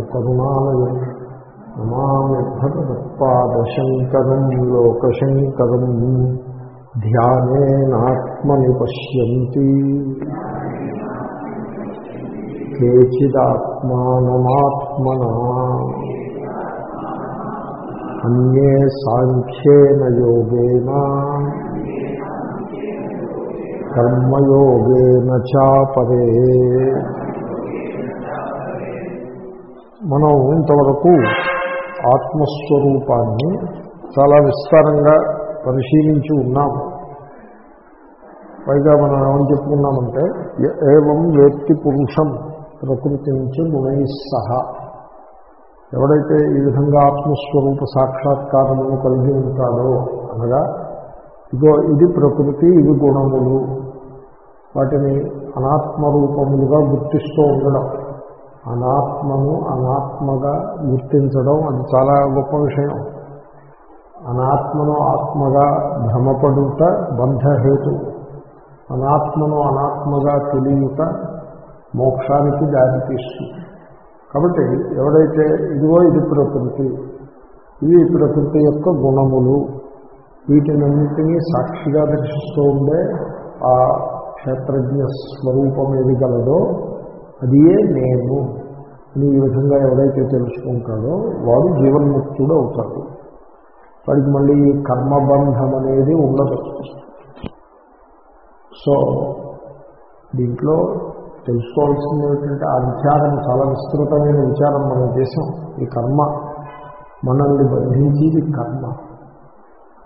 కరుణాలయం నమామి భగవత్పాదశంకరం లోకశంకరం ధ్యానేనాత్మని పశ్యంతి. కేచిదాత్మానమాత్మనా. అన్యే సాంఖ్యేన యోగేన. కర్మయోగేన చాపరే. మనం ఇంతవరకు ఆత్మస్వరూపాన్ని చాలా విస్తారంగా పరిశీలించి ఉన్నాము పైగా మనం ఏమని చెప్పుకున్నామంటే ఏవం వేత్తి పురుషం ప్రకృతి నుంచి మునై సహా. ఎవడైతే ఈ విధంగా ఆత్మస్వరూప సాక్షాత్కారమును కలిగి ఉంటాడో అనగా ఇగో ఇది ప్రకృతి ఇవి గుణములు. వాటిని అనాత్మరూపములుగా గుర్తిస్తూ ఉండడం. అనాత్మను అనాత్మగా గుర్తించడం అది చాలా గొప్ప విషయం. అనాత్మను ఆత్మగా భ్రమపడుట బంధహేతు. అనాత్మను అనాత్మగా తెలియట మోక్షానికి దారితీస్తుంది కాబట్టి ఎవడైతే ఇదిగో ఇది ప్రకృతి ఇవి ప్రకృతి యొక్క గుణములు వీటినన్నింటినీ సాక్షిగా దర్శిస్తూ ఉండే ఆ క్షేత్రజ్ఞ స్వరూపం ఏది గలదో అదియే నేను. అని ఈ విధంగా ఎవరైతే తెలుసుకుంటాడో వాడు జీవన్ముక్తుడు అవుతాడు వాడికి మళ్ళీ కర్మబంధం అనేది ఉండదు. సో దీంట్లో తెలుసుకోవాల్సింది ఏమిటంటే ఆ విచారం చాలా విస్తృతమైన విచారం మనం చేసాం. ఈ కర్మ మనల్ని బంధించేది కర్మ.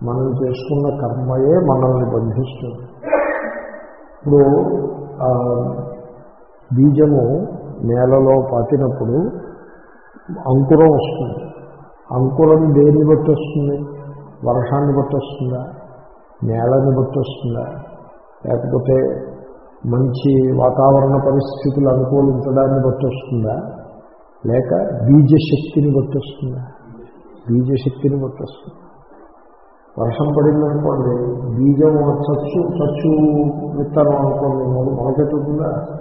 మనం చేసుకున్న కర్మయే మనల్ని బంధిస్తుంది. ఇప్పుడు బీజము నేలలో పాతినప్పుడు అంకురం వస్తుంది. అంకురం దేన్ని బట్టి వస్తుంది? వర్షాన్ని బట్టి వస్తుందా? నేలని బట్టి వస్తుందా? లేకపోతే మంచి వాతావరణ పరిస్థితులు అనుకూలించడాన్ని బట్టి వస్తుందా? లేక బీజశక్తిని బట్టి వస్తుందా? బీజశక్తిని బట్టి వస్తుంది? వర్షం పడిందనుకోండి బీజం చచ్చు చచ్చు విత్తనం అనుకోండి మనకెట్టుకుందా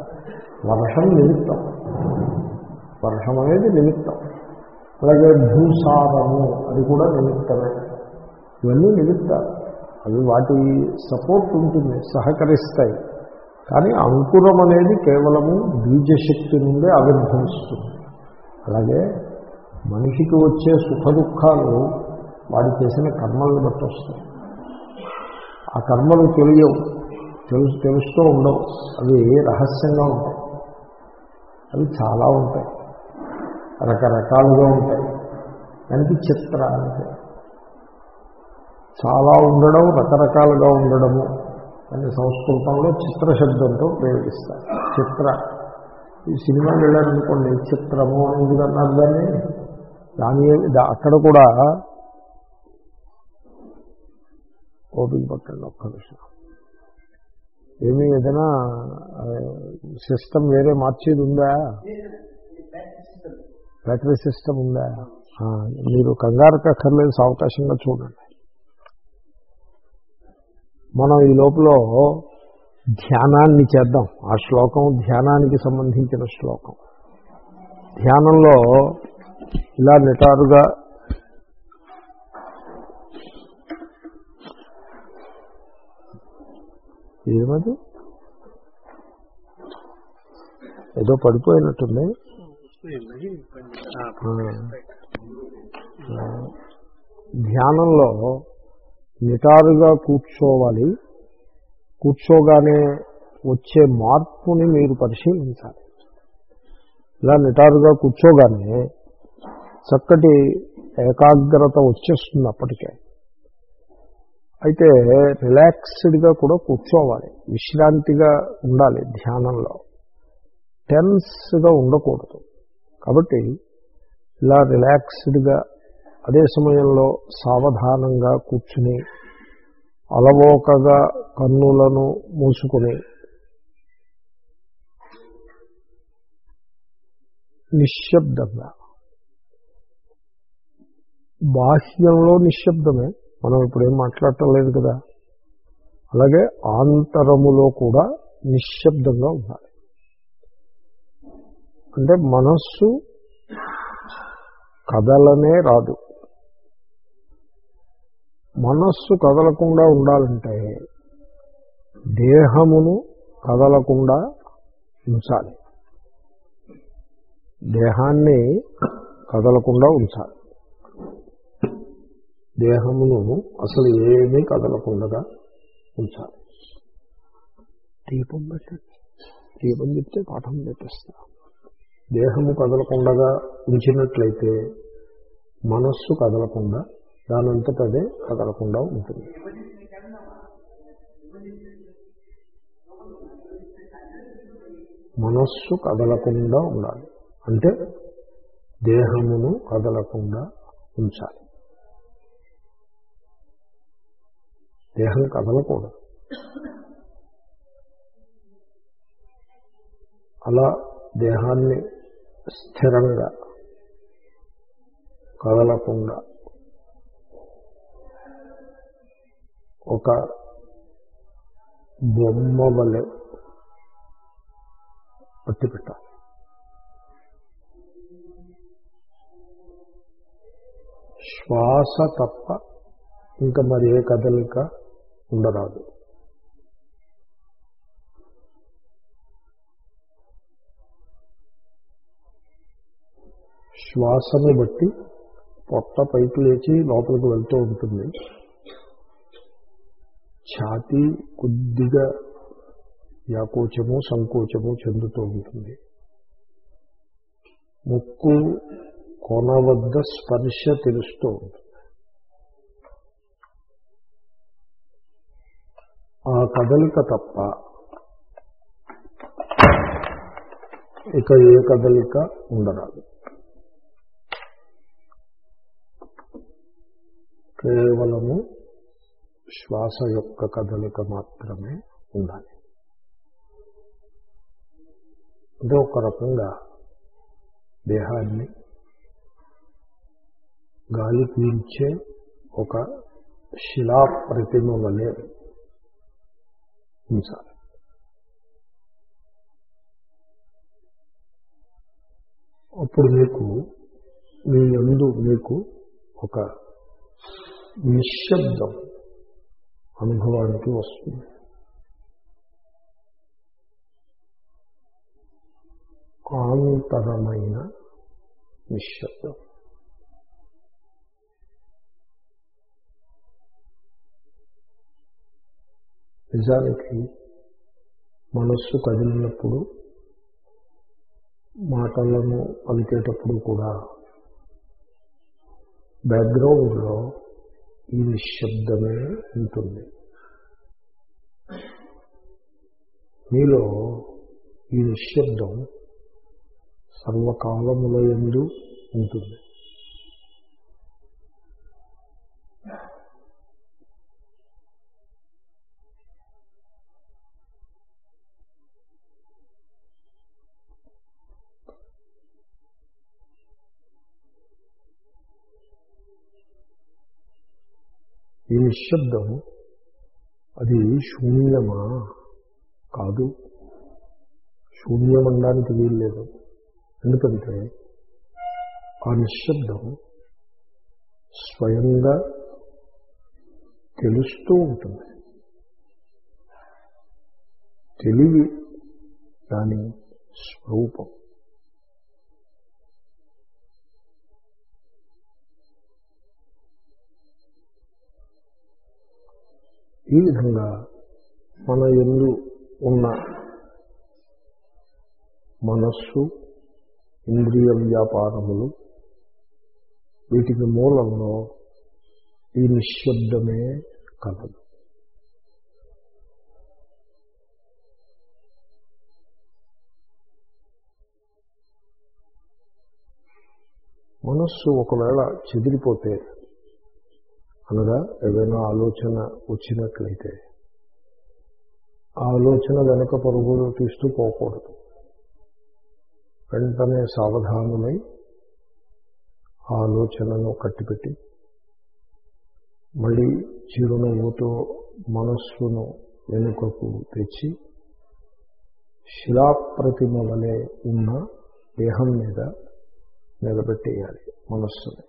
వర్షం నిమిత్తం. వర్షం అనేది నిమిత్తం. అలాగే భూసారము అది కూడా నిమిత్తమే. ఇవన్నీ నిమిత్తాలు. అవి వాటి సపోర్ట్ ఉంటుంది సహకరిస్తాయి. కానీ అంకురం అనేది కేవలము బీజశక్తి నుండే ఆవిర్భవిస్తుంది. అలాగే మనిషికి వచ్చే సుఖ దుఃఖాలు వాడు చేసిన కర్మలను బట్టి వస్తాయి. ఆ కర్మలు తెలియవు తెలుసు తెలుస్తూ ఉండవు. అవి రహస్యంగా ఉంటాయి అవి చాలా ఉంటాయి. రకరకాలుగా ఉంటాయి. దానికి చిత్ర అంటే చాలా ఉండడం రకరకాలుగా ఉండడము అని సంస్కృతంలో చిత్ర శబ్దంతో ప్రయోగిస్తారు చిత్ర. ఈ సినిమా వెళ్ళారనుకోండి చిత్రము అనేది అన్నారు దాన్ని? దాని అక్కడ కూడా ఓపిక పట్టండి ఒక్క విషయం ఏమి ఏదైనా సిస్టమ్ వేరే మార్చేది ఉందా బ్యాటరీ సిస్టమ్ ఉందా మీరు కంగారు కక్కర్లేదు అవకాశంగా చూడండి. మనం ఈ లోపల ధ్యానాన్ని చేద్దాం. ఆ శ్లోకం ధ్యానానికి సంబంధించిన శ్లోకం. ధ్యానంలో ఇలా నిటారుగా ఏమది ఏదో పడిపోయినట్టుంది. ధ్యానంలో నిటారుగా కూర్చోవాలి. కూర్చోగానే వచ్చే మార్పుని మీరు పరిశీలించాలి. ఇలా నిటారుగా కూర్చోగానే చక్కటి ఏకాగ్రత వచ్చేస్తుంది అప్పటికే. అయితే రిలాక్స్డ్గా కూడా కూర్చోవాలి. విశ్రాంతిగా ఉండాలి ధ్యానంలో. టెన్స్గా ఉండకూడదు. కాబట్టి ఇలా రిలాక్స్డ్గా అదే సమయంలో సావధానంగా కూర్చుని అలవోకగా కన్నులను మూసుకుని నిశ్శబ్దంగా బాహ్యంలో నిశ్శబ్దమే మనం ఇప్పుడేం మాట్లాడటం లేదు కదా. అలాగే ఆంతరములో కూడా నిశ్శబ్దంగా ఉండాలి. అంటే మనస్సు కదలనే రాదు. మనస్సు కదలకుండా ఉండాలంటే దేహమును కదలకుండా ఉంచాలి. దేహాన్ని కదలకుండా ఉంచాలి. దేహమును అసలు ఏమీ కదలకుండా ఉంచాలి. దీపం పెట్టండి. దీపం చెప్తే పాఠం పెట్టేస్తా దేహము కదలకుండా ఉంచినట్లయితే మనస్సు కదలకుండా దానంతట అదే కదలకుండా ఉంటుంది. మనస్సు కదలకుండా ఉండాలి. అంటే దేహమును కదలకుండా ఉంచాలి. దేహం కదలకూడదు. అలా దేహాన్ని స్థిరంగా కదలకుండా ఒక బొమ్మ వలె పట్టి పెట్టాలి. శ్వాస తప్ప ఇంకా మరి ఏ కదలిక ఉండరాదు. శ్వాసను బట్టి పొట్ట పైకి లేచి లోపలికి వెళ్తూ ఉంటుంది. ఛాతీ కొద్దిగా వ్యాకోచము సంకోచము చెందుతూ ఉంటుంది. ముక్కు కొన వద్ద స్పర్శ తెలుస్తూ ఉంటుంది. కదలిక తప్ప ఇక ఏ కదలిక ఉండరాదు. కేవలము శ్వాస యొక్క కదలిక మాత్రమే ఉండాలి. అంటే ఒక రకంగా దేహాన్ని గాలి పీల్చే ఒక శిలా ప్రతిమ వలె ఉంచాలి. అప్పుడు మీకు మీ ఎందు మీకు ఒక నిశ్శబ్దం అనుభవానికి వస్తుంది. కాంతరమైన నిశ్శబ్దం. నిజానికి మనస్సు కదిలినప్పుడు మాటలను పలికేటప్పుడు కూడా బ్యాక్గ్రౌండ్లో ఈ నిశ్శబ్దమే ఉంటుంది. మీలో ఈ నిశ్శబ్దం సర్వకాలముల ఎందు ఉంటుంది. ఈ నిశ్శబ్దం అది శూన్యమా? కాదు. శూన్యం అనడానికి వీల్లేదు. ఎందుకంటే ఆ నిశ్శబ్దం స్వయంగా తెలుస్తూ ఉంటుంది. తెలివి దాని స్వరూపం. ఈ విధంగా మన ఎందు ఉన్న మనస్సు ఇంద్రియ వ్యాపారములు వీటికి మూలంలో ఈ నిశ్శబ్దమే కలదు మనస్సు ఒకవేళ చెదిరిపోతే అనగా ఏదైనా ఆలోచన వచ్చినట్లయితే ఆ ఆలోచన వెనుక పరుగులు తీస్తూ పోకూడదు. వెంటనే సావధానమై ఆలోచనను కట్టిపెట్టి మళ్ళీ చిరునవ్వుతో మనస్సును వెనుకకు తెచ్చి శిలాప్రతిమ వలె ఉన్న దేహం మీద నిలబెట్టేయాలి మనస్సుని.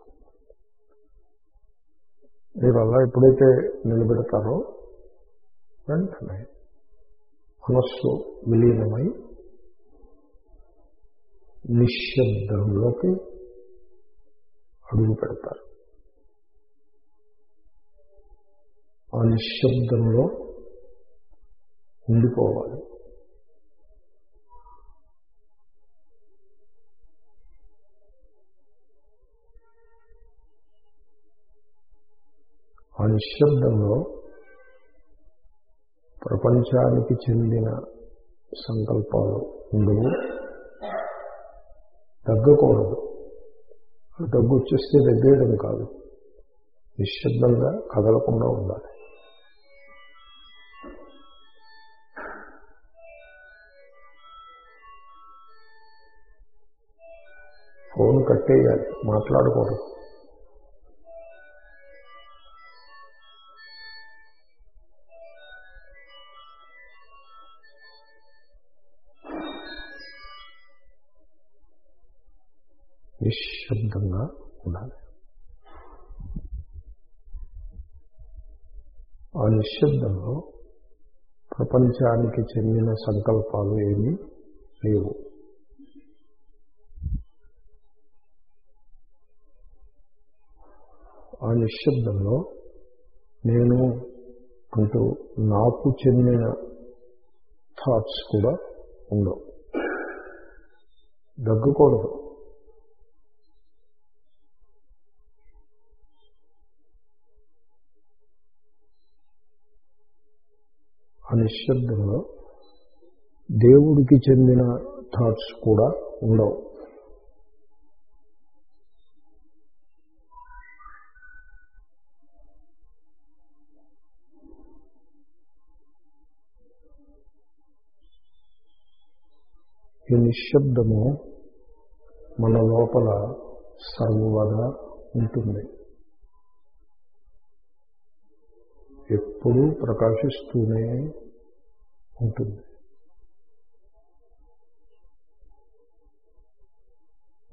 మీరు అలా ఎప్పుడైతే నిలబెడతారో వెంటనే మనస్సు విలీనమై నిశ్శబ్దంలోకి అడుగు పెడతారు. ఆ నిశ్శబ్దంలో ఉండిపోవాలి. ఆ నిశ్శబ్దంలో ప్రపంచానికి చెందిన సంకల్పాలు ఉండవు. తగ్గకూడదు. దగ్గు వచ్చేస్తే దగ్గేయడం కాదు. నిశ్శబ్దంగా కదలకుండా ఉండాలి. ఫోన్ కట్టేయాలి. మాట్లాడకూడదు. నిశ్శబ్దంగా ఉండాలి. ఆ నిశ్శబ్దంలో ప్రపంచానికి చెందిన సంకల్పాలు ఏమీ లేవు. ఆ నిశ్శబ్దంలో నేను అంటూ నాకు చెందిన థాట్స్ కూడా ఉండవు. దగ్గకూడదు. ఆ నిశ్శబ్దంలో దేవుడికి చెందిన థాట్స్ కూడా ఉండవు. ఈ నిశ్శబ్దము మన లోపల సర్వదా ఉంటుంది. ఎప్పుడూ ప్రకాశిస్తూనే ఉంటుంది.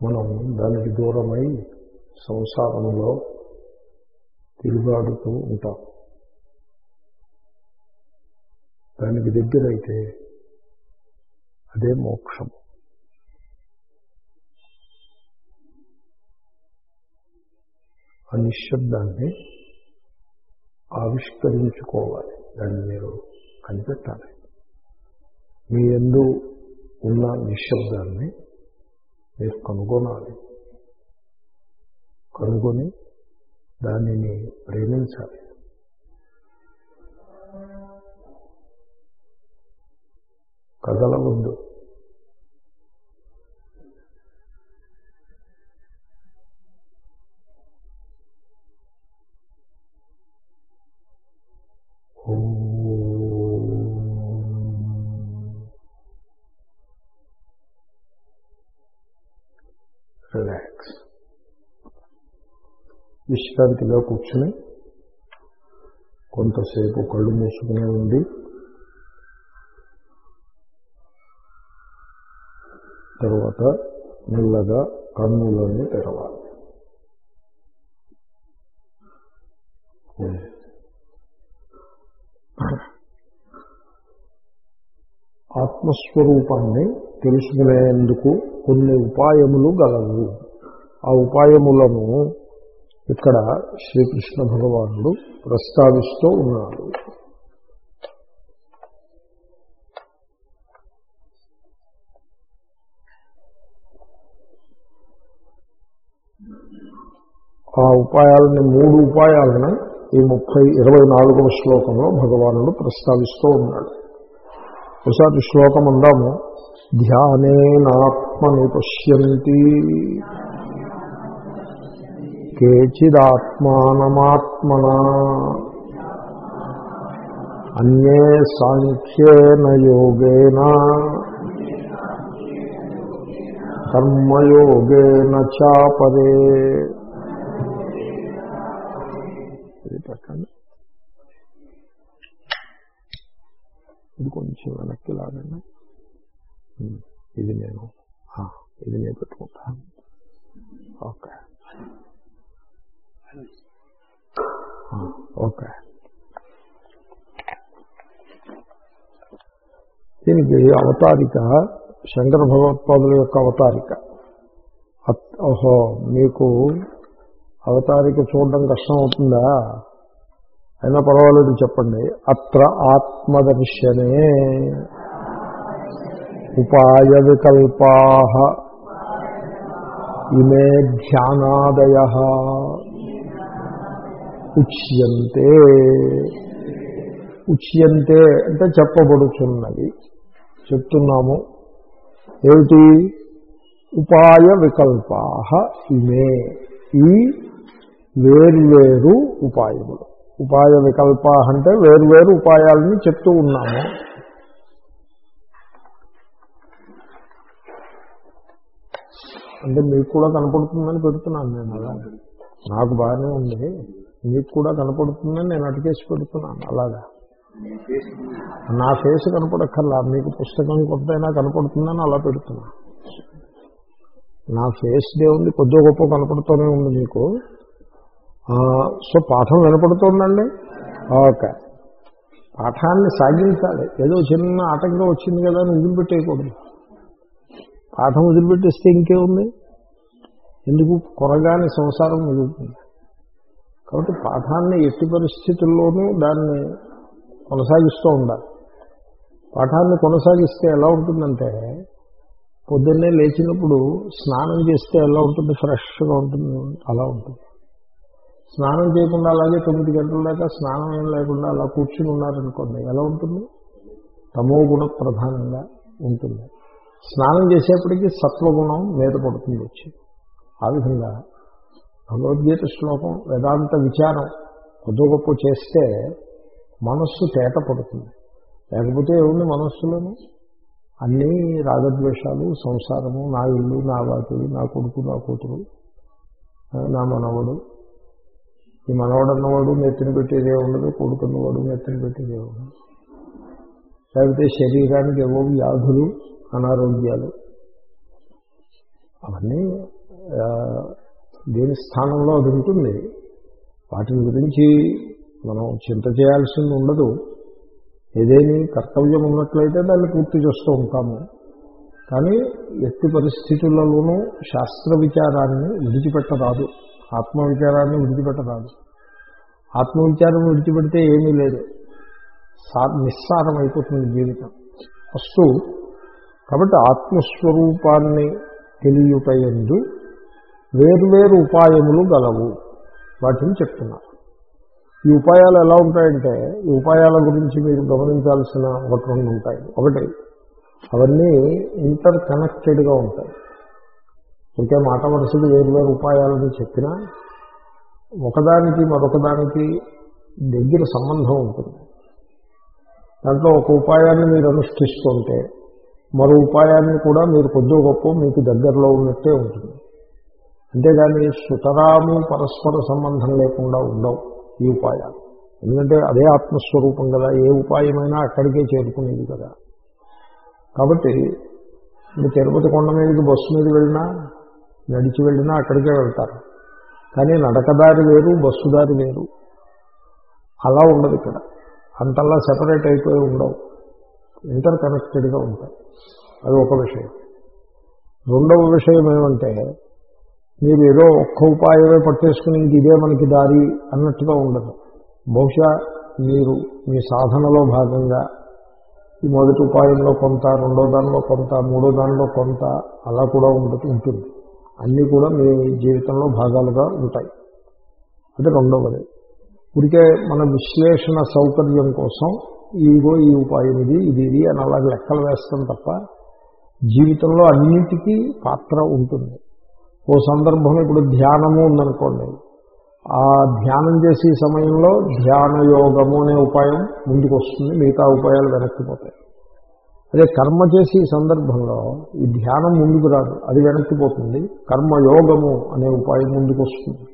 మనం దానికి దూరమై సంసారంలో తిరుగాడుతూ ఉంటాం. దానికి దగ్గరైతే అదే మోక్షం. ఆ నిశ్శబ్దాన్ని ఆవిష్కరించుకోవాలి. దాన్ని మీరు కనిపెట్టాలి. మీ ఎందు ఉన్న నిశ్శబ్దాన్ని మీరు కనుగొనాలి. కనుగొని దానిని ప్రేమించాలి. కదలవద్దు విశ్రాంతిగా కూర్చుని కొంతసేపు కళ్ళు మూసుకునే ఉండి తర్వాత మెల్లగా కన్నులను తెరవాలి. ఆత్మస్వరూపాన్ని తెలుసుకునేందుకు కొన్ని ఉపాయములు గలవు. ఆ ఉపాయములను ఇక్కడ శ్రీకృష్ణ భగవానుడు ప్రస్తావిస్తూ ఉన్నాడు. ఆ ఉపాయాలని మూడు ఉపాయాలను ఈ ముప్పై ఇరవై నాలుగవ శ్లోకంలో భగవానుడు ప్రస్తావిస్తూ ఉన్నాడు. ఒకసారి శ్లోకం అందాము ధ్యానేనాత్మని పశ్యంతి కేచిదాత్మానమాత్మనా. అన్యే సాంఖ్యేన యోగేన. కర్మయోగేన చాపదే. ఇది పెట్టండి. ఇది కొంచెం వెనక్కి లాగండి. ఇది నేను. ఇది నేను పెట్టుకుంటాను ఓకే. ఓకే. దీనికి అవతారిక శంకర భగవత్పాదుల యొక్క అవతారిక. అత్- ఓహో మీకు అవతారిక చూడడం కష్టం అవుతుందా అయినా పర్వాలేదు చెప్పండి. అత్ర ఆత్మదర్శనే ఉపాయ వికల్పా ఇమే ధ్యానాదయ. ఉచ్యంతే. ఉచ్యంతే అంటే చెప్పబడుచున్నది చెప్తున్నాము. ఏమిటి? ఉపాయ వికల్పా ఇమే. ఈ వేర్వేరు ఉపాయములు. ఉపాయ వికల్పా అంటే వేర్వేరు ఉపాయాలని చెప్తూ ఉన్నాము. అంటే మీకు కూడా కనపడుతుందని పెడుతున్నాను నేను అలా నాకు బాగానే ఉంది. మీకు కూడా కనపడుతుందని నేను అటుకేసి పెడుతున్నాను అలాగా? నా ఫేస్ కనపడక్కర్లా మీకు పుస్తకం కొత్తైనా కనపడుతుందని అలా పెడుతున్నాను నా ఫేస్ డే ఉంది కొద్ది గొప్ప కనపడుతూనే ఉంది మీకు. సో పాఠం వినపడుతోందండి? ఓకే. పాఠాన్ని సాగించాలి. ఏదో చిన్న ఆటంకం వచ్చింది కదా అని వదిలిపెట్టేయకూడదు. పాఠం వదిలిపెట్టేస్తే ఇంకేముంది? ఎందుకు? కొరగాని సంసారం మిగులుతుంది కాబట్టి పాఠాన్ని ఎట్టి పరిస్థితుల్లోనూ దాన్ని కొనసాగిస్తూ ఉండాలి. పాఠాన్ని కొనసాగిస్తే ఎలా ఉంటుందంటే పొద్దున్నే లేచినప్పుడు స్నానం చేస్తే ఎలా ఉంటుంది? ఫ్రెష్గా ఉంటుంది. అలా ఉంటుంది. స్నానం చేయకుండా అలాగే తొమ్మిది గంటల దాకా స్నానం ఏం లేకుండా అలా కూర్చుని ఉన్నారనుకోండి ఎలా ఉంటుంది? తమో గుణ ప్రధానంగా ఉంటుంది. స్నానం చేసేప్పటికీ సత్వగుణం మీద పడుతుంది వచ్చి. ఆ విధంగా భగవద్గీత శ్లోకం వేదాంత విచారం కొద్ది గొప్ప చేస్తే మనస్సు తేట పడుతుంది. లేకపోతే ఏముంది మనస్సులోను? అన్నీ రాగద్వేషాలు సంసారము నా ఇల్లు నా వాకిలు నా కొడుకు నా కూతురు నా మనవడు. ఈ మనవడు అన్నవాడు నెత్తిన పెట్టేదే ఉండదు కొడుకు అన్నవాడు నెత్తిన పెట్టేదే ఉండదు. లేకపోతే శరీరానికి ఏవో వ్యాధులు అనారోగ్యాలు. అవన్నీ దేని స్థానంలో అది ఉంటుంది? వాటిని గురించి మనం చింత చేయాల్సింది ఉండదు. ఏదేని కర్తవ్యం ఉన్నట్లయితే దాన్ని పూర్తి చేస్తూ ఉంటాము. కానీ ఎట్టి పరిస్థితులలోనూ శాస్త్ర విచారాన్ని విడిచిపెట్టరాదు. ఆత్మవిచారాన్ని విడిచిపెట్టరాదు. ఆత్మవిచారం విడిచిపెడితే ఏమీ లేదు. నిస్సారం అయిపోతుంది జీవితం. ఫస్ట్ కాబట్టి ఆత్మస్వరూపాన్ని తెలియటయందు వేర్వేరు ఉపాయములు గలవు. వాటిని చెప్తున్నారు ఈ ఉపాయాలు ఎలా ఉంటాయంటే ఈ ఉపాయాల గురించి మీరు గమనించాల్సిన ఒకటి రెండు ఉంటాయి. ఒకటి అవన్నీ ఇంటర్ కనెక్టెడ్గా ఉంటాయి. ఇంకే మాట వరుసలు వేర్వేరు ఉపాయాలని చెప్పినా ఒకదానికి మరొకదానికి దగ్గర సంబంధం ఉంటుంది. దాంట్లో ఒక ఉపాయాన్ని మీరు అనుష్ఠిస్తుంటే మరో ఉపాయాన్ని కూడా మీరు కొద్దిగా గొప్ప మీకు దగ్గరలో ఉన్నట్టే ఉంటుంది. అంతేగాని సుతరాము పరస్పర సంబంధం లేకుండా ఉండవు ఈ ఉపాయాలు. ఎందుకంటే అదే ఆత్మస్వరూపం కదా ఏ ఉపాయమైనా అక్కడికే చేరుకునేది కదా. కాబట్టి ఇప్పుడు తిరుపతి కొండ మీదకి బస్సు మీద వెళ్ళినా నడిచి వెళ్ళినా అక్కడికే వెళ్తారు. కానీ నడకదారి వేరు బస్సు దారి వేరు. అలా ఉండదు ఇక్కడ. అంతల్లా సెపరేట్ అయిపోయి ఉండవు. ఇంటర్ కనెక్టెడ్గా ఉంటాయి. అది ఒక విషయం. రెండవ విషయం ఏమంటే మీరు ఏదో ఒక్క ఉపాయమే పట్టేసుకుని ఇంక ఇదే మనకి దారి అన్నట్టుగా ఉండదు. బహుశా మీరు మీ సాధనలో భాగంగా ఈ మొదటి ఉపాయంలో కొంత రెండో దానిలో కొంత మూడో దానిలో కొంత అలా కూడా ఉండదు ఉంటుంది. అన్నీ కూడా మీ జీవితంలో భాగాలుగా ఉంటాయి. అది రెండవది. ఇప్పటికే మన విశ్లేషణ సౌకర్యం కోసం ఇదిగో ఈ ఉపాయం ఇది ఇది ఇది అని అలా లెక్కలు వేస్తాం తప్ప జీవితంలో అన్నిటికీ పాత్ర ఉంటుంది. ఓ సందర్భం ఇప్పుడు ధ్యానము ఉందనుకోండి. ఆ ధ్యానం చేసే సమయంలో ధ్యాన యోగము అనే ఉపాయం ముందుకు వస్తుంది మిగతా ఉపాయాలు వెనక్కిపోతాయి అదే కర్మ చేసే సందర్భంలో ఈ ధ్యానం ముందుకు రాదు అది వెనక్కిపోతుంది కర్మయోగము అనే ఉపాయం ముందుకు వస్తుంది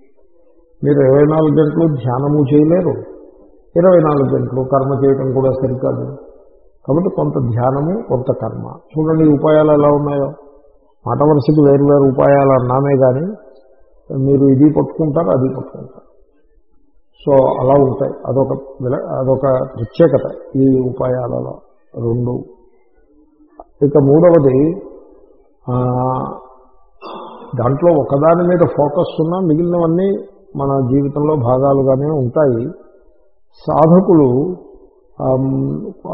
మీరు ఇరవై నాలుగు గంటలు ధ్యానము చేయలేరు. ఇరవై నాలుగు గంటలు కర్మ చేయటం కూడా సరికాదు. కాబట్టి కొంత ధ్యానము కొంత కర్మ. చూడండి ఉపాయాలు ఎలా ఉన్నాయో. మాట వరుసకి వేరు వేరు ఉపాయాలు అన్నామే కానీ మీరు ఇది పట్టుకుంటారు అది పట్టుకుంటారు. సో అలా ఉంటాయి. అదొక విల- అదొక ప్రత్యేకత ఈ ఉపాయాలలో రెండు. ఇక మూడవది దాంట్లో ఒకదాని మీద ఫోకస్ ఉన్నా మిగిలినవన్నీ మన జీవితంలో భాగాలుగానే ఉంటాయి. సాధకులు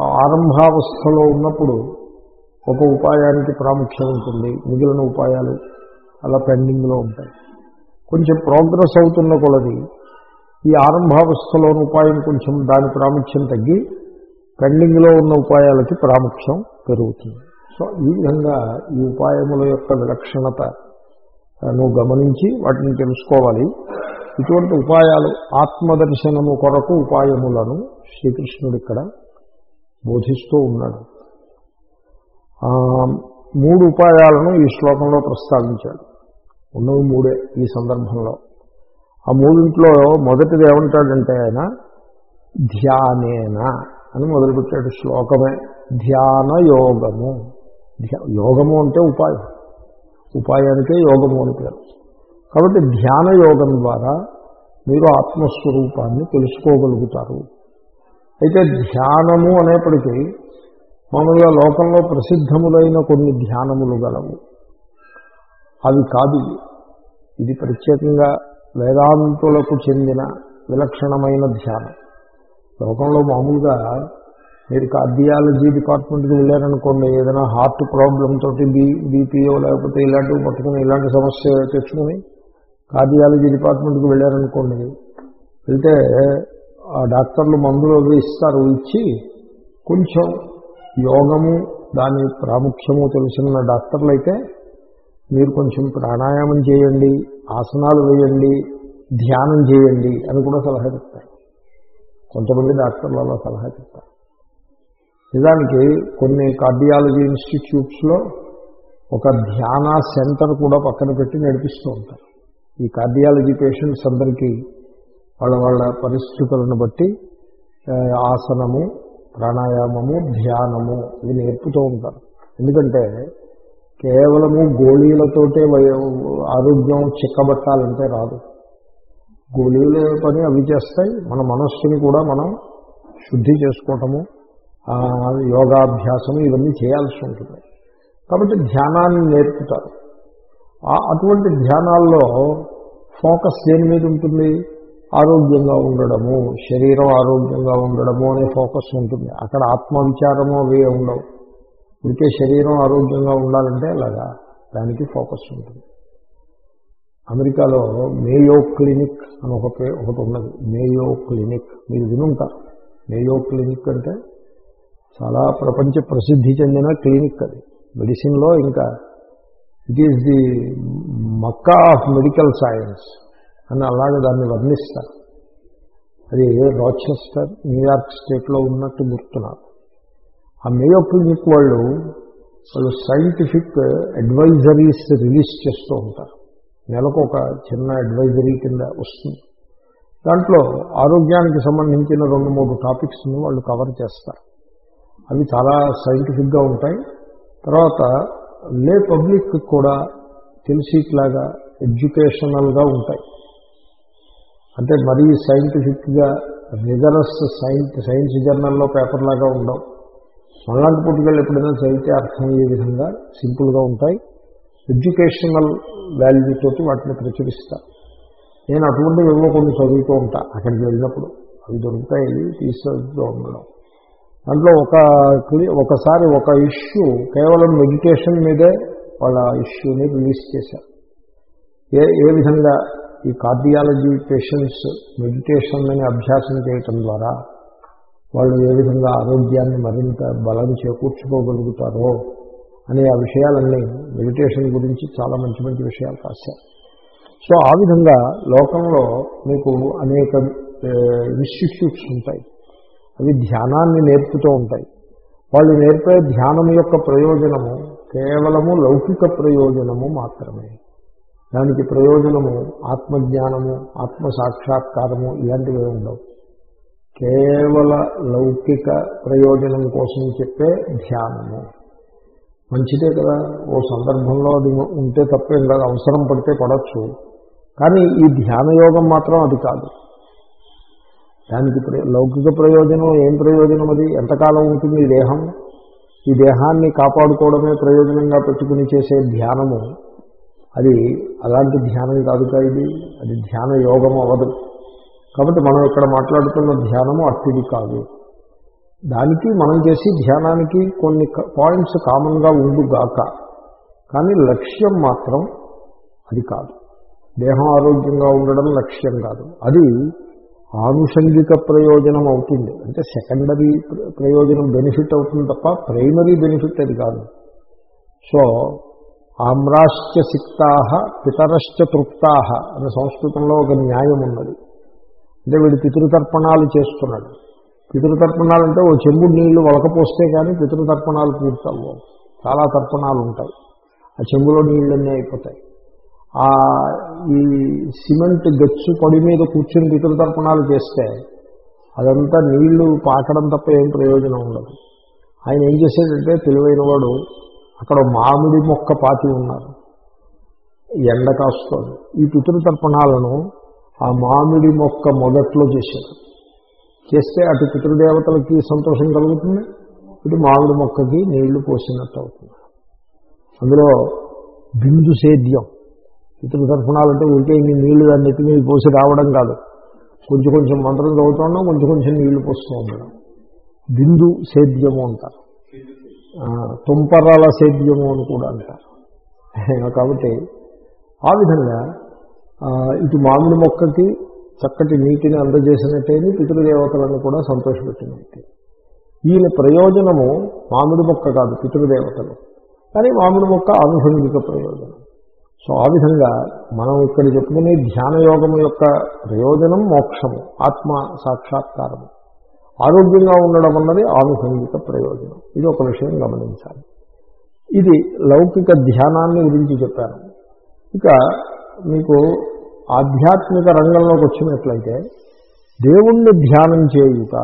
ఆరంభావస్థలో ఉన్నప్పుడు ఒక ఉపాయానికి ప్రాముఖ్యం ఉంటుంది. మిగిలిన ఉపాయాలు అలా పెండింగ్లో ఉంటాయి. కొంచెం ప్రోగ్రెస్ అవుతున్న కొలది ఈ ఆరంభావస్థలోని ఉపాయం కొంచెం దాని ప్రాముఖ్యం తగ్గి పెండింగ్లో ఉన్న ఉపాయాలకి ప్రాముఖ్యం పెరుగుతుంది. సో ఈ విధంగా ఈ ఉపాయముల యొక్క విలక్షణత నువ్వు గమనించి వాటిని తెలుసుకోవాలి. ఇటువంటి ఉపాయాలు ఆత్మదర్శనము కొరకు ఉపాయములను శ్రీకృష్ణుడు ఇక్కడ బోధిస్తూ ఉన్నాడు. మూడు ఉపాయాలను ఈ శ్లోకంలో ప్రస్తావించాడు. ఉన్నవి మూడే ఈ సందర్భంలో. ఆ మూడింట్లో మొదటిది ఏమంటాడంటే ఆయన ధ్యానేన అని మొదలుపెట్టాడు శ్లోకమే. ధ్యాన యోగము ధ్యా- యోగము అంటే ఉపాయం. ఉపాయానికే యోగము అని పేరు. కాబట్టి ధ్యాన యోగం ద్వారా మీరు ఆత్మస్వరూపాన్ని తెలుసుకోగలుగుతారు. అయితే ధ్యానము అనేప్పటికీ మామూలుగా లోకంలో ప్రసిద్ధములైన కొన్ని ధ్యానములు గలవు. అవి కాదు ఇది ప్రత్యేకంగా వేదాంతులకు చెందిన విలక్షణమైన ధ్యానం. లోకంలో మామూలుగా మీరు కార్డియాలజీ డిపార్ట్మెంట్కి వెళ్ళారనుకోండి ఏదైనా హార్ట్ ప్రాబ్లం తోటి బీ బీపీఓ లేకపోతే ఇలాంటివి పట్టుకుని ఇలాంటి సమస్య తెచ్చుకుని కార్డియాలజీ డిపార్ట్మెంట్కి వెళ్ళారనుకోండి వెళ్తే ఆ డాక్టర్లు మందులు ఇస్తారు ఇచ్చి కొంచెం యోగము దాని ప్రాముఖ్యము తెలిసిన డాక్టర్లు అయితే మీరు కొంచెం ప్రాణాయామం చేయండి ఆసనాలు వేయండి ధ్యానం చేయండి అని కూడా సలహా చెప్తారు కొంతమంది డాక్టర్లు అలా సలహా చెప్తారు. నిజానికి కొన్ని కార్డియాలజీ ఇన్స్టిట్యూట్స్లో ఒక ధ్యాన సెంటర్ కూడా పక్కన పెట్టి నడిపిస్తూ ఉంటారు. ఈ కార్డియాలజీ పేషెంట్స్ అందరికీ వాళ్ళ వాళ్ళ పరిస్థితులను బట్టి ఆసనము ప్రాణాయామము ధ్యానము ఇవి నేర్పుతూ ఉంటారు. ఎందుకంటే కేవలము గోళీలతోటే ఆరోగ్యం చిక్కబట్టాలంటే రాదు. గోళీల పని అవి చేస్తాయి. మన మనస్సుని కూడా మనం శుద్ధి చేసుకోవటము యోగాభ్యాసము ఇవన్నీ చేయాల్సి ఉంటుంది. కాబట్టి ధ్యానాన్ని నేర్పుతారు. అటువంటి ధ్యానాల్లో ఫోకస్ దేని మీద ఉంటుంది? ఆరోగ్యంగా ఉండడము శరీరం ఆరోగ్యంగా ఉండడము అనే ఫోకస్ ఉంటుంది. అక్కడ ఆత్మవిచారము అవి ఉండవు. ఇంకే శరీరం ఆరోగ్యంగా ఉండాలంటే అలాగా? దానికి ఫోకస్ ఉంటుంది. అమెరికాలో మేయో క్లినిక్ అని ఒక ఒకటి ఉన్నది. Mayo clinic. మీరు వినుంటారు మేయో క్లినిక్ అంటే చాలా ప్రపంచ ప్రసిద్ధి చెందిన క్లినిక్ అది. మెడిసిన్లో ఇంకా it is the Mecca of medical science. అని అలాగే దాన్ని వర్ణిస్తారు. అది రాచెస్టర్ న్యూయార్క్ స్టేట్లో ఉన్నట్టు గుర్తున్నారు. ఆ మేయో క్లినిక్ వాళ్ళు వాళ్ళు సైంటిఫిక్ అడ్వైజరీస్ రిలీజ్ చేస్తూ ఉంటారు. నెలకు ఒక చిన్న అడ్వైజరీ కింద వస్తుంది. దాంట్లో ఆరోగ్యానికి సంబంధించిన రెండు మూడు టాపిక్స్ని వాళ్ళు కవర్ చేస్తారు. అవి చాలా సైంటిఫిక్గా ఉంటాయి. తర్వాత లే పబ్లిక్ కూడా తెలిసిట్లాగా ఎడ్యుకేషనల్గా ఉంటాయి. అంటే మరీ సైంటిఫిక్గా రిగరస్ సైన్స్ సైన్స్ జర్నల్లో పేపర్ లాగా ఉండవు. మనలాంటి పుట్టుకెళ్ళి ఎప్పుడైనా చదివితే అర్థమయ్యే విధంగా సింపుల్గా ఉంటాయి. ఎడ్యుకేషనల్ వాల్యూ తోటి వాటిని ప్రచురిస్తారు నేను అటువంటివి ఏవో కొన్ని చదువుతూ ఉంటా. అక్కడికి వెళ్ళినప్పుడు అవి దొరుకుతాయి తీసుకెళ్తూ ఉండడం. దాంట్లో ఒక ఒకసారి ఒక ఇష్యూ కేవలం మెడిటేషన్ మీదే వాళ్ళ ఇష్యూని రిలీజ్ చేశారు ఏ ఏ విధంగా ఈ కార్డియాలజీ పేషెంట్స్ మెడిటేషన్ అని అభ్యాసం చేయటం ద్వారా వాళ్ళు ఏ విధంగా ఆరోగ్యాన్ని మరింత బలం చేకూర్చుకోగలుగుతారో అనే ఆ విషయాలన్నీ మెడిటేషన్ గురించి చాలా మంచి మంచి విషయాలు రాశారు. సో ఆ విధంగా లోకంలో మీకు అనేక ఇన్స్టిట్యూట్స్ ఉంటాయి. అవి ధ్యానాన్ని నేర్పుతూ ఉంటాయి. వాళ్ళు నేర్పే ధ్యానం యొక్క ప్రయోజనము కేవలము లౌకిక ప్రయోజనము మాత్రమే. దానికి ప్రయోజనము ఆత్మజ్ఞానము ఆత్మ సాక్షాత్కారము ఇలాంటివి ఉండవు. కేవల లౌకిక ప్రయోజనం కోసం చెప్పే ధ్యానము. మంచిదే కదా ఓ సందర్భంలో అది ఉంటే తప్పేం కాదు అవసరం పడితే పడవచ్చు కానీ ఈ ధ్యానయోగం మాత్రం అది కాదు. దానికి లౌకిక ప్రయోజనం ఏం ప్రయోజనం అది? ఎంతకాలం ఉంటుంది ఈ దేహం? ఈ దేహాన్ని కాపాడుకోవడమే ప్రయోజనంగా పెట్టుకుని చేసే ధ్యానము. అది అలాంటి ధ్యానం కాదుగా ఇది. అది ధ్యాన యోగం అవ్వదు కాబట్టి మనం ఇక్కడ మాట్లాడుతున్న ధ్యానము అట్టిది కాదు. దానికి మనం చేసి ధ్యానానికి కొన్ని పాయింట్స్ కామన్గా ఉండుగాక కానీ లక్ష్యం మాత్రం అది కాదు. దేహం ఆరోగ్యంగా ఉండడం లక్ష్యం కాదు. అది ఆనుషంగిక ప్రయోజనం అవుతుంది. అంటే సెకండరీ ప్రయోజనం బెనిఫిట్ అవుతుంది తప్ప ప్రైమరీ బెనిఫిట్ అది కాదు. సో ఆమ్రాశ్చ సిక్తా పితరశ్చ తృప్తా అనే సంస్కృతంలో ఒక న్యాయం ఉన్నది. అంటే వీడు పితృతర్పణాలు చేస్తున్నాడు. పితృతర్పణాలు అంటే ఓ చెంబుడు నీళ్ళు వలకపోస్తే కానీ పితృతర్పణాలు పూర్తవు చాలా తర్పణాలు ఉంటాయి. ఆ చెంబులో నీళ్ళన్నీ అయిపోతాయి. ఆ ఈ సిమెంట్ గచ్చు పొడి మీద కూర్చుని పితృతర్పణాలు చేస్తే అదంతా నీళ్ళు పాకడం తప్ప ఏం ప్రయోజనం ఉండదు. ఆయన ఏం చేసేటంటే తెలివైన వాడు అక్కడ మామిడి మొక్క పాతి ఉన్నారు. ఎండ కాస్తుంది. ఈ పితృతర్పణాలను ఆ మామిడి మొక్క మొదట్లో చేశారు. చేస్తే అటు పితృదేవతలకి సంతోషం కలుగుతుంది ఇటు మామిడి మొక్కకి నీళ్ళు పోసినట్టు అవుతుంది. అందులో బిందు సేద్యం. పితృతర్పణాలు అంటే ఉంటే ఇన్ని నీళ్ళు దాన్ని ఎత్తి మీద పోసి రావడం కాదు. కొంచెం కొంచెం మంత్రం చదువుతుండడం కొంచెం కొంచెం నీళ్ళు పోస్తూ ఉండడం. బిందు సేద్యము అంటారు. తుంపరాల సేద్యము అని కూడా అంటారు. కాబట్టి ఆ విధంగా ఇటు మామిడి మొక్కకి చక్కటి నీటిని అందజేసినట్టయితే పితృదేవతలను కూడా సంతోషపెట్టినట్టే. ఈయన ప్రయోజనము మామిడి మొక్క కాదు పితృదేవతలు. కానీ మామిడి మొక్క ఆనుభంగిక ప్రయోజనం. సో ఆ విధంగా మనం ఇక్కడ చెప్పుకునే ధ్యాన యోగం యొక్క ప్రయోజనం మోక్షము ఆత్మ సాక్షాత్కారము. ఆరోగ్యంగా ఉండడం అన్నది ఆనుషంగిక ప్రయోజనం. ఇది ఒక విషయం గమనించాలి. ఇది లౌకిక ధ్యానాన్ని గురించి చెప్పాను. ఇక మీకు ఆధ్యాత్మిక రంగంలోకి వచ్చినట్లయితే దేవుణ్ణి ధ్యానం చేయుట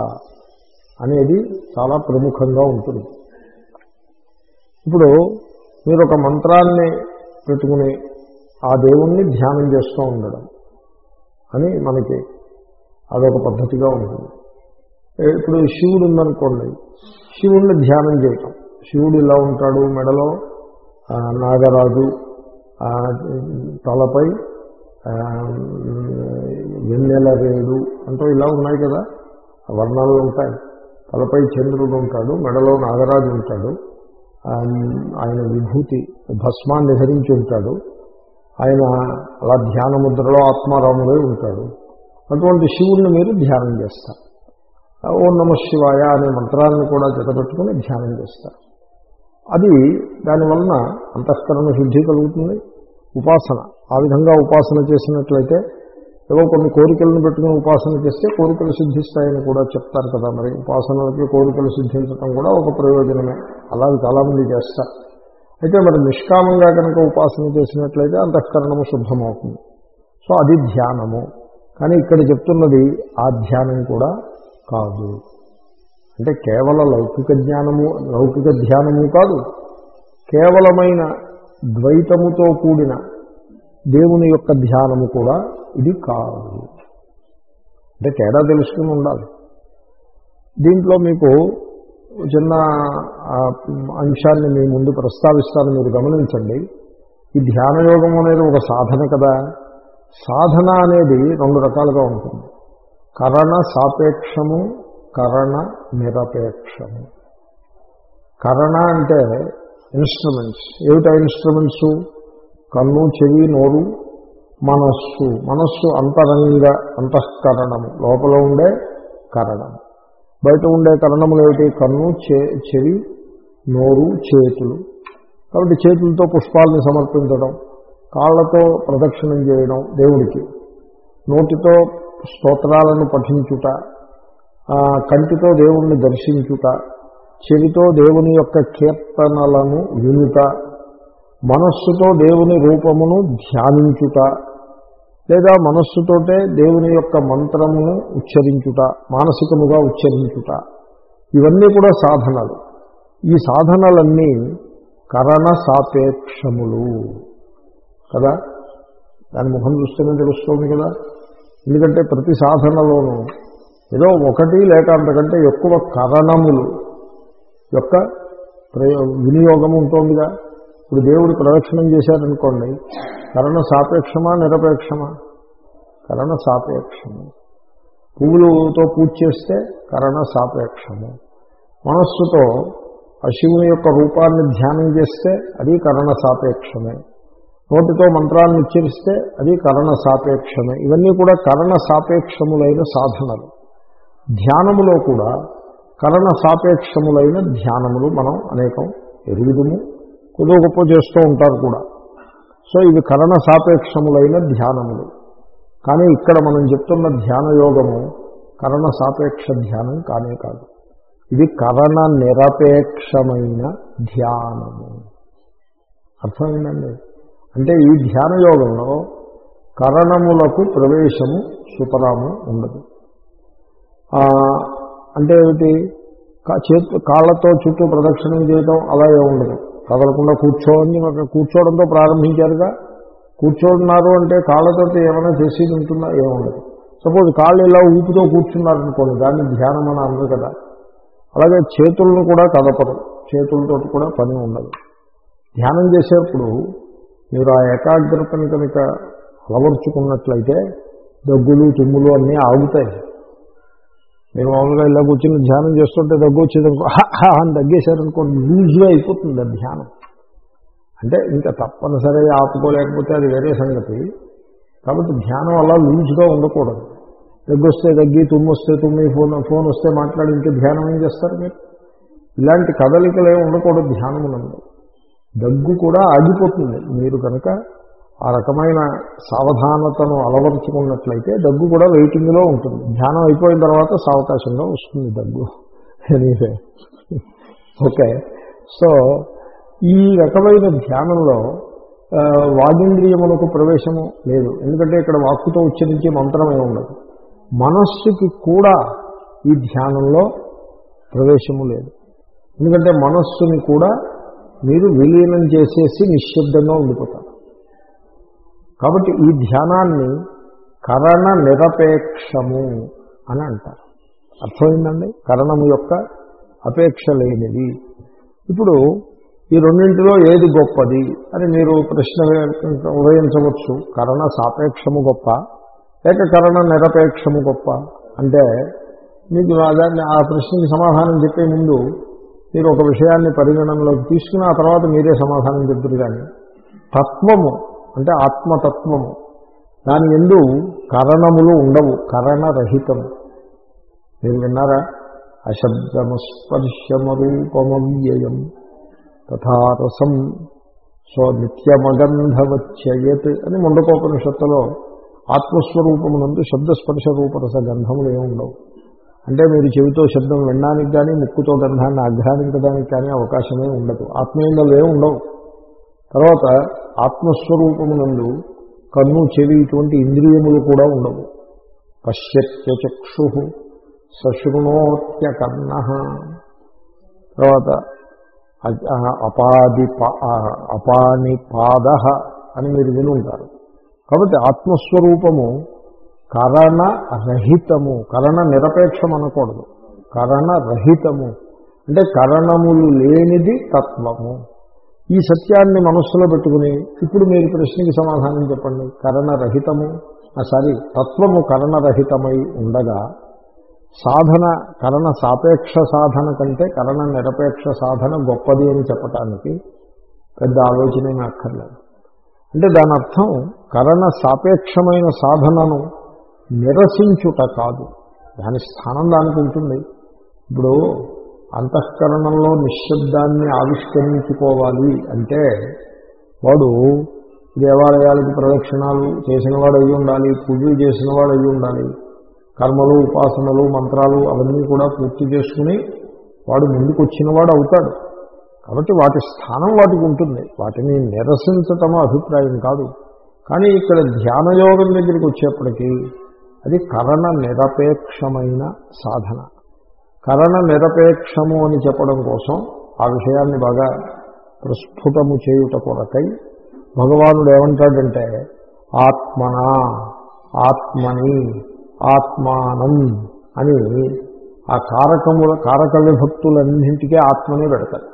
అనేది చాలా ప్రముఖంగా ఉంటుంది. ఇప్పుడు మీరు ఒక మంత్రాన్ని పెట్టుకుని ఆ దేవుణ్ణి ధ్యానం చేస్తూ ఉండడం అని మనకి అదొక పద్ధతిగా ఉంటుంది. ఇప్పుడు శివుడు ఉందనుకోండి శివుణ్ణి ధ్యానం చేయటం. శివుడు ఇలా ఉంటాడు మెడలో నాగరాజు తలపై వెన్నెల రేడు అంటూ ఇలా ఉన్నాయి కదా వర్ణాలు ఉంటాయి. తలపై చంద్రుడు ఉంటాడు మెడలో నాగరాజు ఉంటాడు ఆయన విభూతి భస్మాన్ని ధరించి ఉంటాడు ఆయన అలా ధ్యాన ముద్రలో ఆత్మారాముడై ఉంటాడు. అటువంటి శివుణ్ణి మీరు ధ్యానం చేస్తారు. ఓం నమ శివాయ అనే మంత్రాలను కూడా జతపెట్టుకుని ధ్యానం చేస్తారు. అది దానివలన అంతఃకరణ శుద్ధి కలుగుతుంది. ఉపాసన ఆ విధంగా ఉపాసన చేసినట్లయితే ఏవో కొన్ని కోరికలను పెట్టుకుని ఉపాసన చేస్తే కోరికలు సిద్ధిస్తాయని కూడా చెప్తారు కదా మరి. ఉపాసనలకి కోరికలు సిద్ధించడం కూడా ఒక ప్రయోజనమే. అలా చాలామంది చేస్తారు. అయితే మరి నిష్కామంగా కనుక ఉపాసన చేసినట్లయితే అంతఃకరణము శుద్ధమవుతుంది. సో అది ధ్యానము. కానీ ఇక్కడ చెప్తున్నది ఆ ధ్యానం కూడా కాదు. అంటే కేవల లౌకిక జ్ఞానము లౌకిక ధ్యానము కాదు. కేవలమైన ద్వైతముతో కూడిన దేవుని యొక్క ధ్యానము కూడా ఇది కాదు. అంటే తేడా తెలుసుకుని ఉండాలి. దీంట్లో మీకు చిన్న అంశాన్ని మీ ముందు ప్రస్తావిస్తాను మీరు గమనించండి. ఈ ధ్యానయోగం అనేది ఒక సాధన కదా. సాధన అనేది రెండు రకాలుగా ఉంటుంది. కరణ సాపేక్షము కరణ నిరపేక్షము. కరణ అంటే ఇన్స్ట్రుమెంట్స్ ఏమిటా ఇన్స్ట్రుమెంట్స్ కన్ను చెవి నోరు మనస్సు. మనస్సు అంతరంగ అంతఃకరణము. లోపల ఉండే కరణం. బయట ఉండే కరణములు ఏమిటి? కన్ను చెవి నోరు చేతులు. కాబట్టి చేతులతో పుష్పాలను సమర్పించడం కాళ్ళతో ప్రదక్షిణం చేయడం దేవుడికి. నోటితో స్తోత్రాలను పఠించుట కంటితో దేవుణ్ణి దర్శించుట చెవితో దేవుని యొక్క కీర్తనలను వినుట మనస్సుతో దేవుని రూపమును ధ్యానించుట లేదా మనస్సుతోటే దేవుని యొక్క మంత్రమును ఉచ్చరించుట మానసికముగా ఉచ్చరించుట. ఇవన్నీ కూడా సాధనలు. ఈ సాధనలన్నీ కరణ సాపేక్షములు. కదా? దాని ముఖం చూస్తేనే తెలుస్తుంది కదా? ఎందుకంటే ప్రతి సాధనలోనూ ఏదో ఒకటి లేక అంతకంటే ఎక్కువ కరణములు యొక్క ప్రయో వినియోగం ఉంటుందిగా. ఇప్పుడు దేవుడు ప్రదక్షిణం చేశారనుకోండి కరణ సాపేక్షమా నిరపేక్షమా? కరణ సాపేక్షము. పువ్వులతో పూజ చేస్తే కరణ సాపేక్షము. మనస్సుతో ఆ శివుని యొక్క రూపాన్ని ధ్యానం చేస్తే అది కరణ సాపేక్షమే. నోటితో మంత్రాలను ఉచ్చరిస్తే అది కరణ సాపేక్షమే. ఇవన్నీ కూడా కరణ సాపేక్షములైన సాధనలు. ధ్యానములో కూడా కరణ సాపేక్షములైన ధ్యానములు మనం అనేకం ఎరుగుదము కొద్దిగా గొప్ప చేస్తూ ఉంటారు కూడా. సో ఇవి కరణ సాపేక్షములైన ధ్యానములు. కానీ ఇక్కడ మనం చెప్తున్న ధ్యాన యోగము కరణ సాపేక్ష ధ్యానం కానే కాదు. ఇది కరణ నిరపేక్షమైన ధ్యానము. అర్థమైందండి? అంటే ఈ ధ్యాన యోగంలో కరణములకు ప్రవేశము సుతరాము ఉండదు. అంటే ఏమిటి? చేతు కాళ్ళతో చుట్టూ ప్రదక్షిణం చేయడం అలాగే ఉండదు. కదలకుండా కూర్చోని కూర్చోవడంతో ప్రారంభించారుగా. కూర్చోడున్నారు అంటే కాళ్ళతో ఏమైనా చేసేది ఉంటుందా? ఏముండదు సపోజ్ కాళ్ళు ఇలా ఊపుతో కూర్చున్నారనుకోండి దాన్ని ధ్యానం అని అందరు కదా. అలాగే చేతులను కూడా కదపరు. చేతులతో కూడా పని ఉండదు. ధ్యానం చేసేప్పుడు మీరు ఆ ఏకాగ్రతను కనుక అలవర్చుకున్నట్లయితే దగ్గులు తుమ్ములు అన్నీ ఆగుతాయి. మీరు మామూలుగా ఇలా కూర్చొని ధ్యానం చేస్తుంటే దగ్గు వచ్చేదనుకో అని దగ్గేశారనుకోండి లూజ్గా అయిపోతుంది ఆ ధ్యానం. అంటే ఇంకా తప్పనిసరిగా ఆపుకోలేకపోతే అది వేరే సంగతి. కాబట్టి ధ్యానం అలా లూజ్గా ఉండకూడదు. దగ్గు వస్తే దగ్గి తుమ్ము వస్తే తుమ్మి ఫోన్ ఫోన్ వస్తే మాట్లాడి ఇంకా ధ్యానం ఏం చేస్తారు మీరు? ఇలాంటి కదలికలు ఉండకూడదు ఉండకూడదు ధ్యానమునందు దగ్గు కూడా ఆగిపోతుంది. మీరు కనుక ఆ రకమైన సావధానతను అలవరుచుకున్నట్లయితే దగ్గు కూడా వెయిటింగ్లో ఉంటుంది. ధ్యానం అయిపోయిన తర్వాత సావకాశంగా వస్తుంది దగ్గు. ఎనీవే ఓకే సో ఈ రకమైన ధ్యానంలో వాగింద్రియములకు ప్రవేశము లేదు. ఎందుకంటే ఇక్కడ వాక్కుతో ఉచ్చరించే మంత్రమే ఉండదు. మనస్సుకి కూడా ఈ ధ్యానంలో ప్రవేశము లేదు. ఎందుకంటే మనస్సుని కూడా మీరు విలీనం చేసేసి నిశ్శబ్దంగా ఉండిపోతారు. కాబట్టి ఈ ధ్యానాన్ని కరణ నిరపేక్షము అని అంటారు. అర్థమైందండి? కరణము యొక్క అపేక్ష లేనిది. ఇప్పుడు ఈ రెండింటిలో ఏది గొప్పది అని మీరు ప్రశ్న ఉదయించవచ్చు. కరణ సాపేక్షము గొప్ప లేక కరణ నిరపేక్షము గొప్ప. అంటే మీకు దాన్ని ఆ ప్రశ్నకి సమాధానం చెప్పే ముందు మీరు ఒక విషయాన్ని పరిగణనలోకి తీసుకుని ఆ తర్వాత మీరే సమాధానం చెప్తారు కానీ తత్వము అంటే ఆత్మతత్వము దాని ఎందు కరణములు ఉండవు కరణరహితం మీరు విన్నారా? అశబ్దమస్పర్శమరూపమవ్యయం తథారసం సో నిత్యమగంధవచ్చయత్ అని ముండకోపనిషత్తులో ఆత్మస్వరూపమునందు శబ్దస్పర్శ రూపరస గంధములు ఏమి ఉండవు అంటే మీరు చెవితో శబ్దం వినడానికి కానీ ముక్కుతో గంధాన్ని ఆఘ్రానించడానికి కానీ అవకాశమే ఉండదు. ఆత్మీయంగా ఏమి ఉండవు. తర్వాత ఆత్మస్వరూపమునందు కన్ను చెవి ఇటువంటి ఇంద్రియములు కూడా ఉండవు. పశ్యత్యచక్షు సశృణోత్యకర్ణ. తర్వాత అపాది అపాని పాద అని మీరు వినుంటారు. కాబట్టి ఆత్మస్వరూపము కరణ రహితము. కరణ నిరపేక్షం అనకూడదు. కరణ రహితము. అంటే కరణములు లేనిది తత్వము. ఈ సత్యాన్ని మనస్సులో పెట్టుకుని ఇప్పుడు మీరు ప్రశ్నకి సమాధానం చెప్పండి. కరణరహితము సారీ తత్వము కరణరహితమై ఉండగా సాధన కరణ సాపేక్ష సాధన కంటే కరణ నిరపేక్ష సాధన గొప్పది అని చెప్పటానికి పెద్ద ఆలోచన అక్కర్లేదు. అంటే దాని అర్థం కరణ సాపేక్షమైన సాధనను నిరసించుట కాదు. దాని స్థానం దానికి ఉంటుంది. ఇప్పుడు అంతఃకరణంలో నిశ్శబ్దాన్ని ఆవిష్కరించుకోవాలి అంటే వాడు దేవాలయాలకు ప్రదక్షిణాలు చేసినవాడు అయి ఉండాలి పూజలు చేసినవాడు అయి ఉండాలి కర్మలు ఉపాసనలు మంత్రాలు అవన్నీ కూడా పూర్తి చేసుకుని వాడు ముందుకు వచ్చినవాడు అవుతాడు. కాబట్టి వాటి స్థానం వాటికి ఉంటుంది. వాటిని నిరసించటమో అభిప్రాయం కాదు. కానీ ఇక్కడ ధ్యానయోగం దగ్గరికి వచ్చేప్పటికీ అది కరణ నిరపేక్షమైన సాధన. కరణ నిరపేక్షము అని చెప్పడం కోసం ఆ విషయాన్ని బాగా ప్రస్ఫుటము చేయుట కొరకై భగవానుడు ఏమంటాడంటే ఆత్మన ఆత్మని ఆత్మానం అని ఆ కారకముల కారక విభక్తులన్నింటికీ ఆత్మని పెడతారు.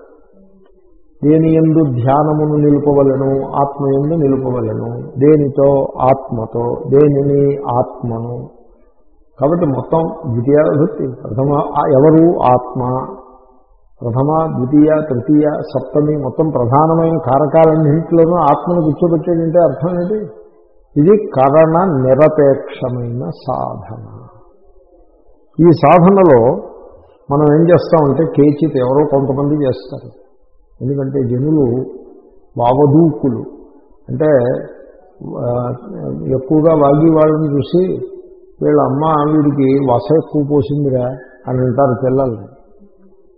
దేని ఎందు ధ్యానమును నిలుపవలను ఆత్మ ఎందు నిలుపవలను? దేనితో? ఆత్మతో. దేనిని? ఆత్మను. కాబట్టి మొత్తం ద్వితీయ విభక్తి. ప్రథమ ఎవరు? ఆత్మ. ప్రథమ ద్వితీయ తృతీయ సప్తమి మొత్తం ప్రధానమైన కారకాలన్నింటిలోనూ ఆత్మను కూర్చోబెట్టేటంటే అర్థం ఏంటి? ఇది కరణ నిరపేక్షమైన సాధన. ఈ సాధనలో మనం ఏం చేస్తామంటే కేచిత్ ఎవరో కొంతమంది చేస్తారు. ఎందుకంటే జనులు వావదూకులు అంటే ఎక్కువగా వాగి వాళ్ళని చూసి వీళ్ళ అమ్మ వీడికి వస ఎక్కువ పోసిందిరా అని అంటారు పిల్లల్ని.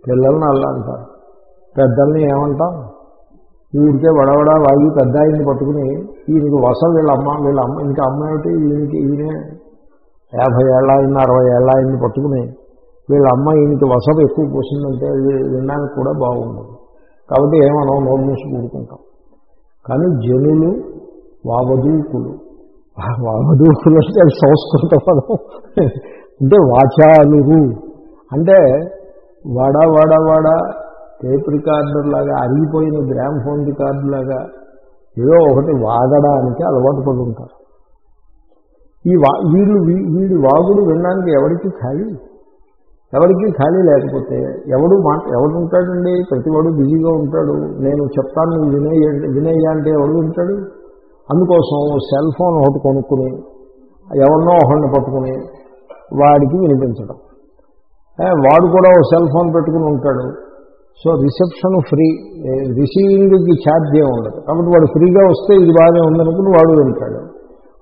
పిల్లల్ని అలా అంటారు. పెద్దల్ని ఏమంటాం? వీడికే వడవడ వాగి పెద్ద ఆయన్ని పట్టుకుని ఈయనకి వస వీళ్ళ అమ్మ వీళ్ళ అమ్మ ఇంకా అమ్మ ఏమిటి? ఈయనకి ఈయనే యాభై ఏళ్ళ ఆయన అరవై ఏళ్ళ ఆయన్ని పట్టుకుని వీళ్ళ అమ్మ ఈయనకి వస ఎక్కువ పోసిందంటే వినడానికి కూడా బాగుండదు. కాబట్టి ఏమనో నోరు మూసి కూడుకుంటాం కానీ జనులు వావదూకులు ఆ వావదూకులు అంటే అది సంస్కృత పదం. అంటే వాచాలురు అంటే వడ వడ వడ టేప్ రికార్డులాగా అరిగిపోయిన గ్రామ్ ఫోన్ రికార్డులాగా ఏదో ఒకటి వాగడానికి అలవాటు పడి ఉంటారు. ఈ వా వీళ్ళు వీ- వీడి వాగుడు వినడానికి ఎవరికి ఖాళీ? ఎవరికి ఖాళీ లేకపోతే ఎవడు మాట ఎవడు ఉంటాడండి? ప్రతివాడు బిజీగా ఉంటాడు. నేను చెప్తాను నువ్వు వినయ్య అంటే ఎవడు ఉంటాడు? అందుకోసం సెల్ ఫోన్ ఒకటి కొనుక్కుని ఎవరినో ఒకరిని పట్టుకుని వాడికి వినిపించడం. వాడు కూడా ఒక సెల్ ఫోన్ పెట్టుకుని ఉంటాడు. So reception free. రిసీవింగ్కి ఛార్జ్ ఏమి ఉండదు కాబట్టి వాడు ఫ్రీగా వస్తే ఇది బాగానే ఉందనుకుని వాడు వింటాడు.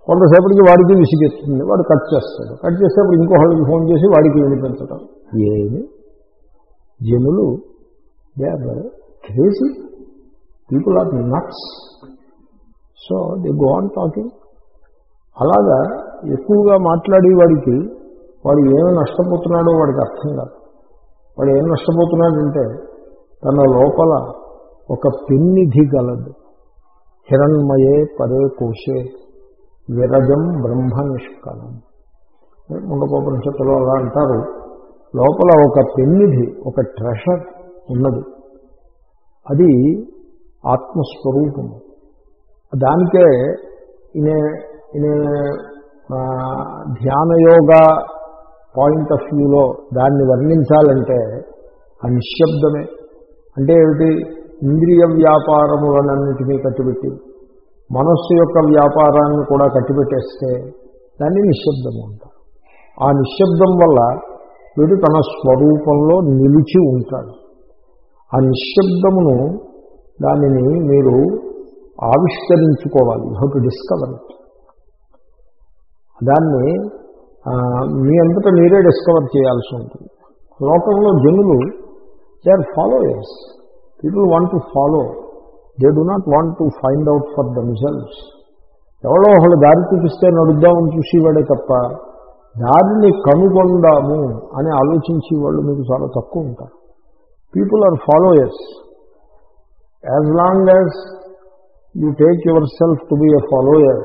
కొంతసేపటికి వాడికి విసిగిస్తుంది వాడు కట్ చేస్తాడు. కట్ చేసేప్పుడు ఇంకోహళ్ళకి ఫోన్ చేసి వాడికి వినిపించడం ఏమి? జనులు they are crazy. People are nuts. So they go on talking. అలాగా ఎక్కువగా మాట్లాడే వాడికి వాడు ఏమి నష్టపోతున్నాడో వాడికి అర్థం కాదు. వాడు ఏం నష్టపోతున్నాడంటే తన లోపల ఒక పెన్నిధి గలదు హిరణ్మయే పరే కోశే. విరజం బ్రహ్మ నిష్కలం ముండకోపనిషత్తులో అలా అంటారు. లోపల ఒక పెన్నిధి ఒక ట్రెషర్ ఉన్నది. అది ఆత్మస్వరూపము. దానికే ఇనే ఇనే ధ్యానయోగ పాయింట్ ఆఫ్ వ్యూలో దాన్ని వర్ణించాలంటే ఆ నిశ్శబ్దమే అంటే ఏమిటి? ఇంద్రియ వ్యాపారములనన్నిటినీ కట్టుబెట్టి మనస్సు యొక్క వ్యాపారాన్ని కూడా కట్టిపెట్టేస్తే దాన్ని నిశ్శబ్దము అంటారు. ఆ నిశ్శబ్దం వల్ల వీడు తన స్వరూపంలో నిలిచి ఉంటాడు. ఆ నిశ్శబ్దమును దానిని మీరు ఆవిష్కరించుకోవాలి. How to discover it. దాన్ని మీ అంతటా మీరే డిస్కవర్ చేయాల్సి ఉంటుంది. లోకంలో జనులు they are followers. People want to follow. They do not want to find out for themselves ఎవరో ఒకళ్ళు దారి చూపిస్తే నడుద్దామని చూసేవాడే తప్ప దారిని కనుగొందాము అని ఆలోచించే వాళ్ళు మీకు చాలా తక్కువ ఉంటారు. People are followers as long as you take yourself to be a follower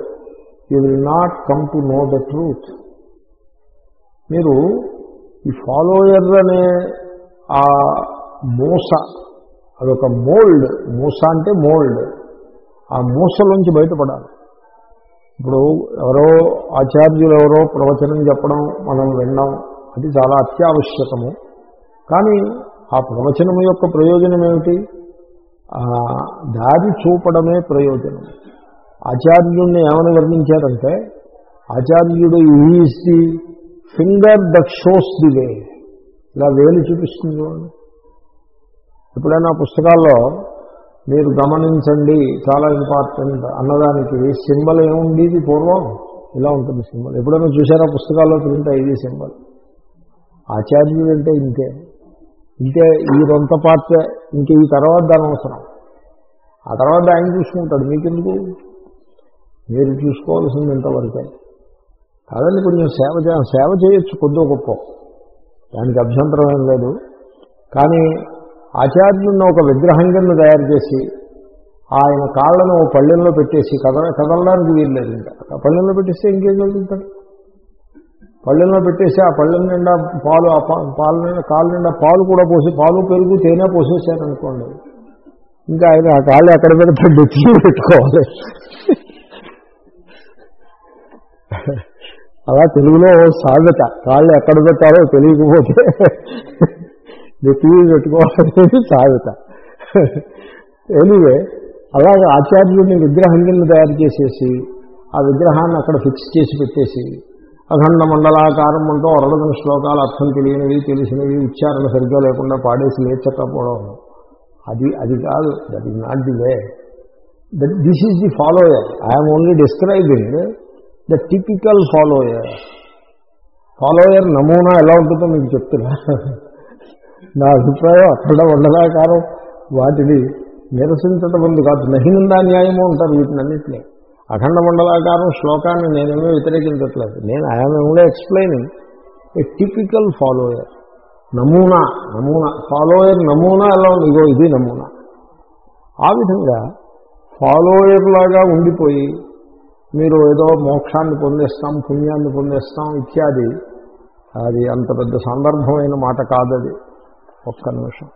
you will not come to know the truth మీరు ఈ ఫాలోయర్ అనే ఆ మోస అదొక మోల్డ్ మూస అంటే మోల్డ్. ఆ మూసలోంచి బయటపడాలి. ఇప్పుడు ఎవరో ఆచార్యులు ఎవరో ప్రవచనం చెప్పడం మనం విన్నాం. అది చాలా అత్యావశ్యకము. కానీ ఆ ప్రవచనం యొక్క ప్రయోజనం ఏమిటి? దారి చూపడమే ప్రయోజనం. ఆచార్యుడిని ఏమని వర్ణించారంటే ఆచార్యుడు is the finger that shows the way. ఇలా వేలు చూపిస్తుంది చూడండి. ఎప్పుడైనా పుస్తకాల్లో మీరు గమనించండి చాలా ఇంపార్టెంట్ అన్నదానికి సింబల్ ఏముండేది పూర్వం? ఇలా ఉంటుంది సింబల్. ఎప్పుడైనా చూసారా పుస్తకాల్లో ప్రింట్ ఇది సింబల్? ఆచార్యులు అంటే ఇంతే. ఇంతే ఈ రొంత పాత్ర ఇంక ఈ తర్వాత దాని అవసరం. ఆ తర్వాత ఆయన చూసుకుంటాడు. మీకెందుకు? మీరు చూసుకోవాల్సింది ఇంతవరకే. కాదండి కొంచెం సేవ చే సేవ చేయొచ్చు కొద్దిగా గొప్ప. దానికి అభ్యంతరం ఏం లేదు. కానీ ఆచార్యుడిని ఒక విగ్రహం కింద తయారు చేసి ఆయన కాళ్ళను ఓ పళ్ళెంలో పెట్టేసి కదల కదలడానికి వీల్లేదు ఇంకా. పళ్ళెంలో పెట్టేస్తే ఇంకేం జరుగుతాడు పళ్ళెంలో పెట్టేసి ఆ పళ్ళెం నిండా పాలు ఆ పాలు నిండా కాళ్ళ నిండా పాలు కూడా పోసి పాలు పెరుగు తేనె పోసేసారనుకోండి. ఇంకా ఆయన ఆ కాళ్ళు ఎక్కడ పెడతాడు డెచ్చి పెట్టుకోవాలి. అలా తెలుగులో సాగత. కాళ్ళు ఎక్కడ పెట్టారో తెలియకపోతే నెత్తి పెట్టుకోవాలనేది సాగుత ఎనివే అలాగే ఆచార్యుడిని విగ్రహం కింద తయారు చేసేసి ఆ విగ్రహాన్ని అక్కడ ఫిక్స్ చేసి పెట్టేసి అఖండ మండలాకారం అంటూ అరడదని శ్లోకాలు అర్థం తెలియనివి తెలిసినవి ఉచ్చారణ సరిగ్గా లేకుండా పాడేసి లేచకపోవడం అది అది కాదు that is not the way that this is the follower I'm only describing the typical follower follower నమూనా ఎలా ఉంటుందో మీకు చెప్తున్నా. నా అభిప్రాయం అక్కడ ఉండదాకారం. వాటిని నిరసించడం ముందు కాదు నహినందా న్యాయము అంటారు వీటినన్నింటినీ. అఖండ మండలాకారం శ్లోకాన్ని నేనేమీ వ్యతిరేకించట్లేదు. నేను I'm explaining a typical follower. నమూనా నమూనా ఫాలోయర్ నమూనా ఎలా ఉంది? ఇగో ఇది నమూనా. ఆ విధంగా ఫాలోయర్ లాగా ఉండిపోయి మీరు ఏదో మోక్షాన్ని పొందేస్తాం పుణ్యాన్ని పొందేస్తాం ఇత్యాది. అది అంత పెద్ద సందర్భమైన మాట కాదది. ఒక్క నిమిషం